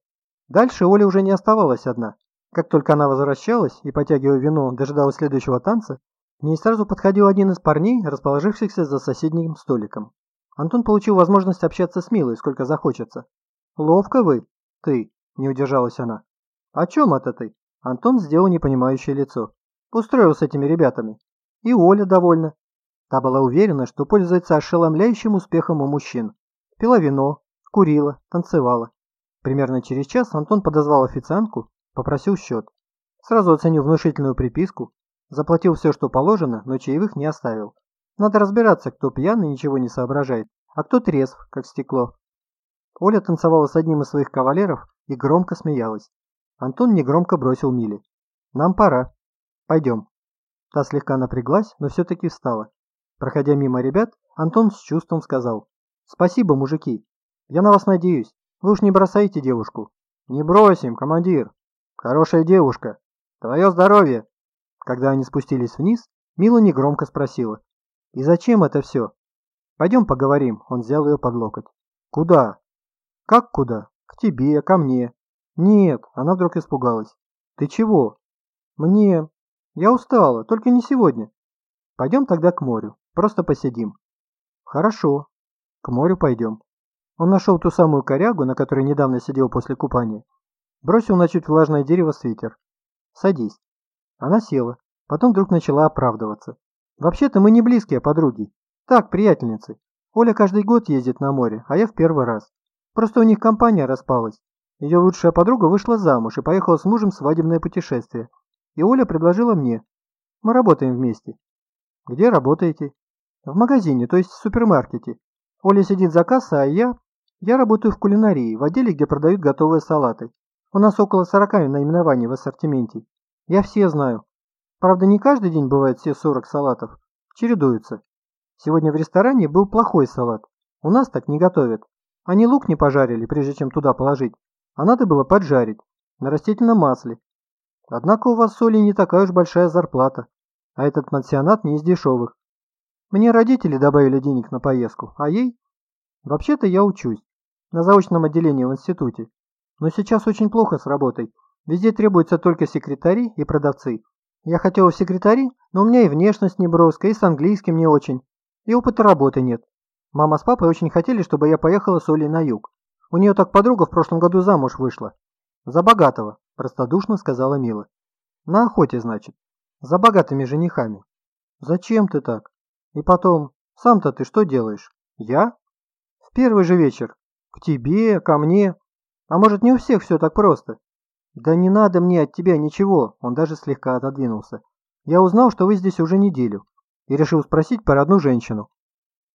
Дальше Оля уже не оставалась одна. Как только она возвращалась и, потягивая вино, дожидалась следующего танца, к ней сразу подходил один из парней, расположившихся за соседним столиком. Антон получил возможность общаться с Милой, сколько захочется. «Ловко вы, ты», — не удержалась она. «О чем это ты?» Антон сделал непонимающее лицо. «Устроил с этими ребятами. И Оля довольна. Та была уверена, что пользуется ошеломляющим успехом у мужчин. Пила вино, курила, танцевала. Примерно через час Антон подозвал официантку, попросил счет. Сразу оценил внушительную приписку, заплатил все, что положено, но чаевых не оставил. Надо разбираться, кто пьяный ничего не соображает, а кто трезв, как стекло. Оля танцевала с одним из своих кавалеров и громко смеялась. Антон негромко бросил Миле. «Нам пора. Пойдем». Та слегка напряглась, но все-таки встала. Проходя мимо ребят, Антон с чувством сказал. «Спасибо, мужики. Я на вас надеюсь. Вы уж не бросаете девушку». «Не бросим, командир. Хорошая девушка. Твое здоровье!» Когда они спустились вниз, Мила негромко спросила. «И зачем это все?» «Пойдем поговорим», — он взял ее под локоть. «Куда?» «Как куда? К тебе, ко мне». «Нет», — она вдруг испугалась. «Ты чего?» «Мне...» «Я устала, только не сегодня». «Пойдем тогда к морю, просто посидим». «Хорошо, к морю пойдем». Он нашел ту самую корягу, на которой недавно сидел после купания. Бросил на чуть влажное дерево свитер. «Садись». Она села, потом вдруг начала оправдываться. «Вообще-то мы не близкие подруги. Так, приятельницы. Оля каждый год ездит на море, а я в первый раз. Просто у них компания распалась. Ее лучшая подруга вышла замуж и поехала с мужем в свадебное путешествие. И Оля предложила мне. Мы работаем вместе. Где работаете? В магазине, то есть в супермаркете. Оля сидит за кассой, а я... Я работаю в кулинарии, в отделе, где продают готовые салаты. У нас около 40 наименований в ассортименте. Я все знаю. Правда, не каждый день бывает все 40 салатов. Чередуются. Сегодня в ресторане был плохой салат. У нас так не готовят. Они лук не пожарили, прежде чем туда положить, а надо было поджарить, на растительном масле. Однако у вас соли не такая уж большая зарплата, а этот пансионат не из дешевых. Мне родители добавили денег на поездку, а ей? Вообще-то я учусь, на заочном отделении в институте. Но сейчас очень плохо с работой. Везде требуются только секретари и продавцы. Я хотела в секретари, но у меня и внешность неброская, и с английским не очень, и опыта работы нет. Мама с папой очень хотели, чтобы я поехала с Олей на юг. У нее так подруга в прошлом году замуж вышла. За богатого, простодушно сказала Мила. На охоте, значит. За богатыми женихами. Зачем ты так? И потом, сам-то ты что делаешь? Я? В первый же вечер. К тебе, ко мне. А может, не у всех все так просто? Да не надо мне от тебя ничего. Он даже слегка отодвинулся. Я узнал, что вы здесь уже неделю. И решил спросить про одну женщину.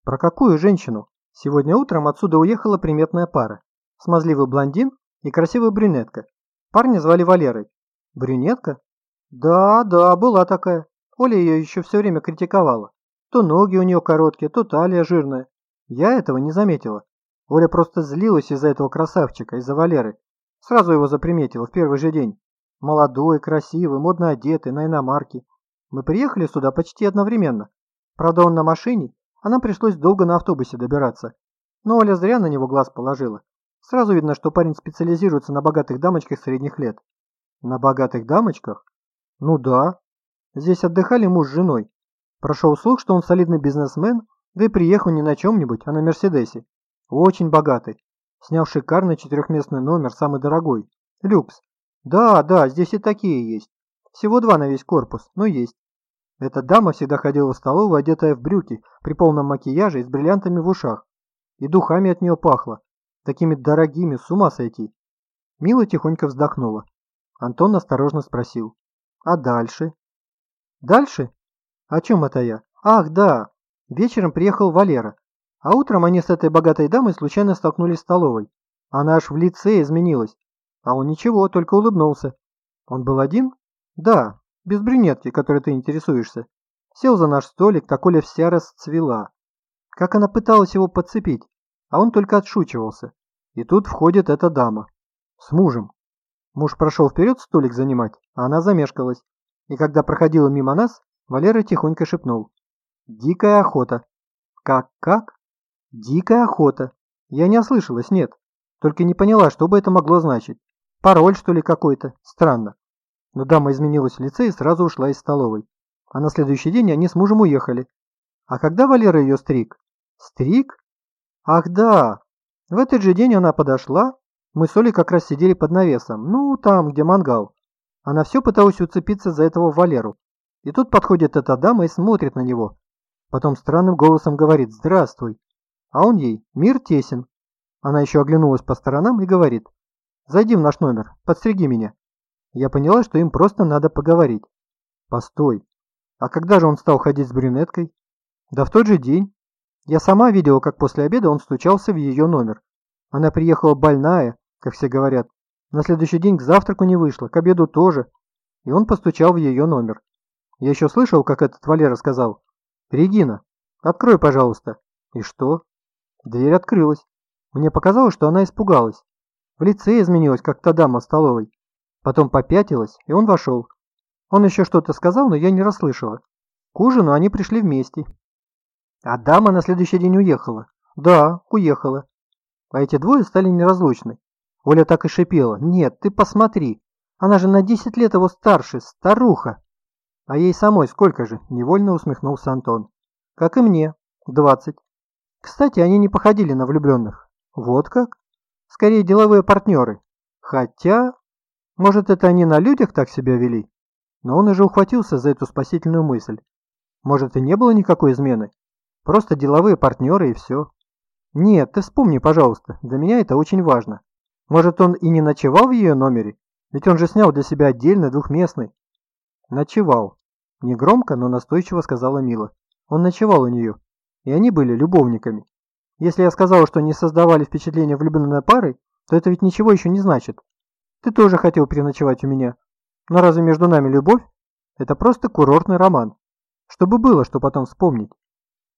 Про какую женщину? Сегодня утром отсюда уехала приметная пара. Смазливый блондин и красивая брюнетка. Парня звали Валерой. Брюнетка? Да, да, была такая. Оля ее еще все время критиковала. То ноги у нее короткие, то талия жирная. Я этого не заметила. Оля просто злилась из-за этого красавчика, из-за Валеры. Сразу его заприметила в первый же день. Молодой, красивый, модно одетый, на иномарке. Мы приехали сюда почти одновременно. Правда, он на машине, а нам пришлось долго на автобусе добираться. Но Оля зря на него глаз положила. Сразу видно, что парень специализируется на богатых дамочках средних лет. На богатых дамочках? Ну да. Здесь отдыхали муж с женой. Прошел слух, что он солидный бизнесмен, да и приехал не на чем-нибудь, а на Мерседесе. Очень богатый. Снял шикарный четырехместный номер, самый дорогой. Люкс. Да, да, здесь и такие есть. Всего два на весь корпус, но есть. Эта дама всегда ходила в столовую, одетая в брюки, при полном макияже и с бриллиантами в ушах. И духами от нее пахло. Такими дорогими, с ума сойти. Мила тихонько вздохнула. Антон осторожно спросил. А дальше? Дальше? О чем это я? Ах, да. Вечером приехал Валера. А утром они с этой богатой дамой случайно столкнулись в столовой. Она аж в лице изменилась. А он ничего, только улыбнулся. Он был один? Да, без брюнетки, которой ты интересуешься. Сел за наш столик, так Оля вся расцвела. Как она пыталась его подцепить, а он только отшучивался. И тут входит эта дама. С мужем. Муж прошел вперед столик занимать, а она замешкалась. И когда проходила мимо нас, Валера тихонько шепнул. «Дикая охота». «Как-как?» «Дикая охота». Я не ослышалась, нет. Только не поняла, что бы это могло значить. Пароль, что ли, какой-то? Странно. Но дама изменилась в лице и сразу ушла из столовой. А на следующий день они с мужем уехали. А когда Валера ее стриг? Стриг? Ах да! В этот же день она подошла. Мы с Олей как раз сидели под навесом. Ну, там, где мангал. Она все пыталась уцепиться за этого Валеру. И тут подходит эта дама и смотрит на него. Потом странным голосом говорит «Здравствуй». А он ей «Мир тесен». Она еще оглянулась по сторонам и говорит «Зайди в наш номер, подстриги меня». Я поняла, что им просто надо поговорить. Постой. А когда же он стал ходить с брюнеткой? Да в тот же день. Я сама видела, как после обеда он стучался в ее номер. Она приехала больная, как все говорят. На следующий день к завтраку не вышла, к обеду тоже. И он постучал в ее номер. Я еще слышал, как этот Валера сказал. «Регина, открой, пожалуйста». И что? Дверь открылась. Мне показалось, что она испугалась. В лице изменилась, как та дама в столовой. Потом попятилась, и он вошел. Он еще что-то сказал, но я не расслышала. К ужину они пришли вместе. А дама на следующий день уехала. Да, уехала. А эти двое стали неразлучны. Оля так и шипела. Нет, ты посмотри. Она же на 10 лет его старше, старуха. А ей самой сколько же? Невольно усмехнулся Антон. Как и мне. 20. Кстати, они не походили на влюбленных. Вот как? Скорее деловые партнеры. Хотя... Может, это они на людях так себя вели? Но он уже ухватился за эту спасительную мысль. Может, и не было никакой измены? Просто деловые партнеры и все. Нет, ты вспомни, пожалуйста, для меня это очень важно. Может, он и не ночевал в ее номере? Ведь он же снял для себя отдельно двухместный. Ночевал. Негромко, но настойчиво сказала Мила. Он ночевал у нее. И они были любовниками. Если я сказала, что не создавали впечатления влюбленной пары, то это ведь ничего еще не значит. Ты тоже хотел переночевать у меня. Но разве между нами любовь? Это просто курортный роман. Чтобы было, что потом вспомнить.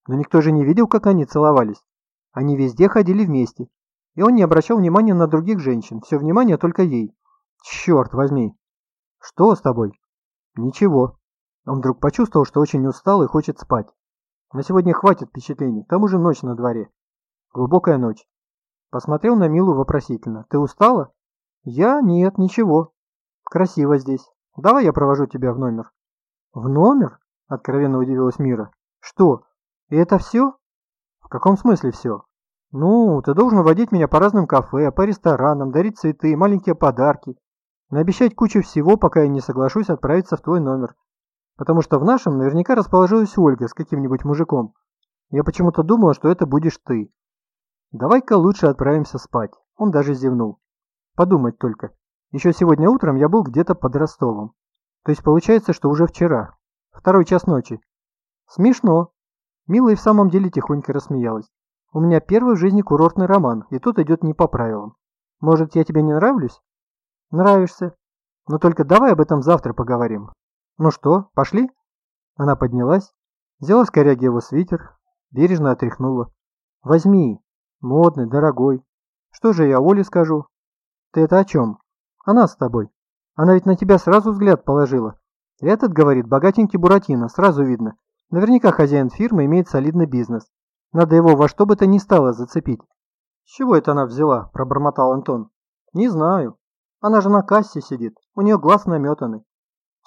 Но никто же не видел, как они целовались. Они везде ходили вместе. И он не обращал внимания на других женщин. Все внимание только ей. Черт возьми. Что с тобой? Ничего. Он вдруг почувствовал, что очень устал и хочет спать. На сегодня хватит впечатлений. К тому же ночь на дворе. Глубокая ночь. Посмотрел на Милу вопросительно. Ты устала? «Я? Нет, ничего. Красиво здесь. Давай я провожу тебя в номер». «В номер?» – откровенно удивилась Мира. «Что? И это все?» «В каком смысле все?» «Ну, ты должен водить меня по разным кафе, по ресторанам, дарить цветы, маленькие подарки, наобещать кучу всего, пока я не соглашусь отправиться в твой номер. Потому что в нашем наверняка расположилась Ольга с каким-нибудь мужиком. Я почему-то думала, что это будешь ты. Давай-ка лучше отправимся спать». Он даже зевнул. Подумать только. Еще сегодня утром я был где-то под Ростовом. То есть получается, что уже вчера. Второй час ночи. Смешно. Мила и в самом деле тихонько рассмеялась. У меня первый в жизни курортный роман, и тут идет не по правилам. Может, я тебе не нравлюсь? Нравишься. Но только давай об этом завтра поговорим. Ну что, пошли? Она поднялась, взяла с коряги его свитер, бережно отряхнула. Возьми. Модный, дорогой. Что же я Оле скажу? Ты это о чем? Она с тобой. Она ведь на тебя сразу взгляд положила. Этот, говорит, богатенький Буратино, сразу видно. Наверняка хозяин фирмы имеет солидный бизнес. Надо его во что бы то ни стало зацепить. С чего это она взяла? Пробормотал Антон. Не знаю. Она же на кассе сидит. У нее глаз наметанный.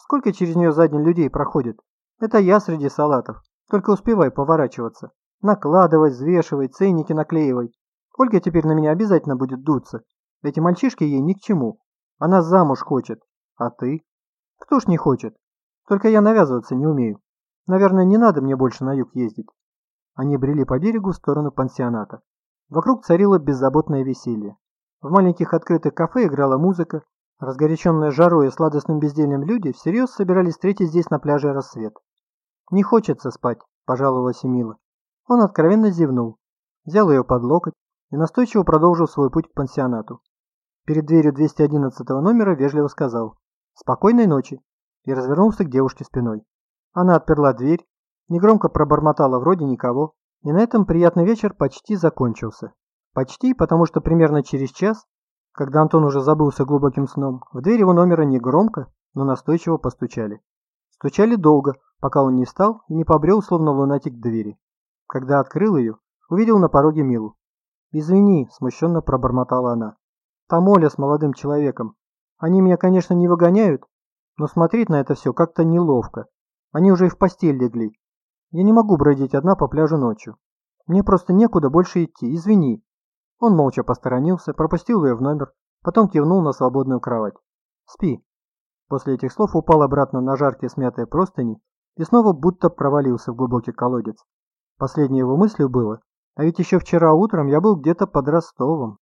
Сколько через нее задних людей проходит? Это я среди салатов. Только успевай поворачиваться. Накладывай, взвешивай, ценники наклеивай. Ольга теперь на меня обязательно будет дуться. Эти мальчишки ей ни к чему. Она замуж хочет. А ты? Кто ж не хочет? Только я навязываться не умею. Наверное, не надо мне больше на юг ездить. Они брели по берегу в сторону пансионата. Вокруг царило беззаботное веселье. В маленьких открытых кафе играла музыка. Разгоряченные жарой и сладостным бездельем люди всерьез собирались встретить здесь на пляже рассвет. «Не хочется спать», – пожаловалась Эмила. Он откровенно зевнул, взял ее под локоть и настойчиво продолжил свой путь к пансионату. Перед дверью 211 номера вежливо сказал «Спокойной ночи» и развернулся к девушке спиной. Она отперла дверь, негромко пробормотала вроде никого, и на этом приятный вечер почти закончился. Почти, потому что примерно через час, когда Антон уже забылся глубоким сном, в дверь его номера негромко, но настойчиво постучали. Стучали долго, пока он не встал и не побрел, словно лунатик к двери. Когда открыл ее, увидел на пороге Милу. «Извини», – смущенно пробормотала она. Там Оля с молодым человеком. Они меня, конечно, не выгоняют, но смотреть на это все как-то неловко. Они уже и в постель легли. Я не могу бродить одна по пляжу ночью. Мне просто некуда больше идти, извини. Он молча посторонился, пропустил ее в номер, потом кивнул на свободную кровать. Спи. После этих слов упал обратно на жаркие смятые простыни и снова будто провалился в глубокий колодец. Последней его мыслью было, а ведь еще вчера утром я был где-то под Ростовом.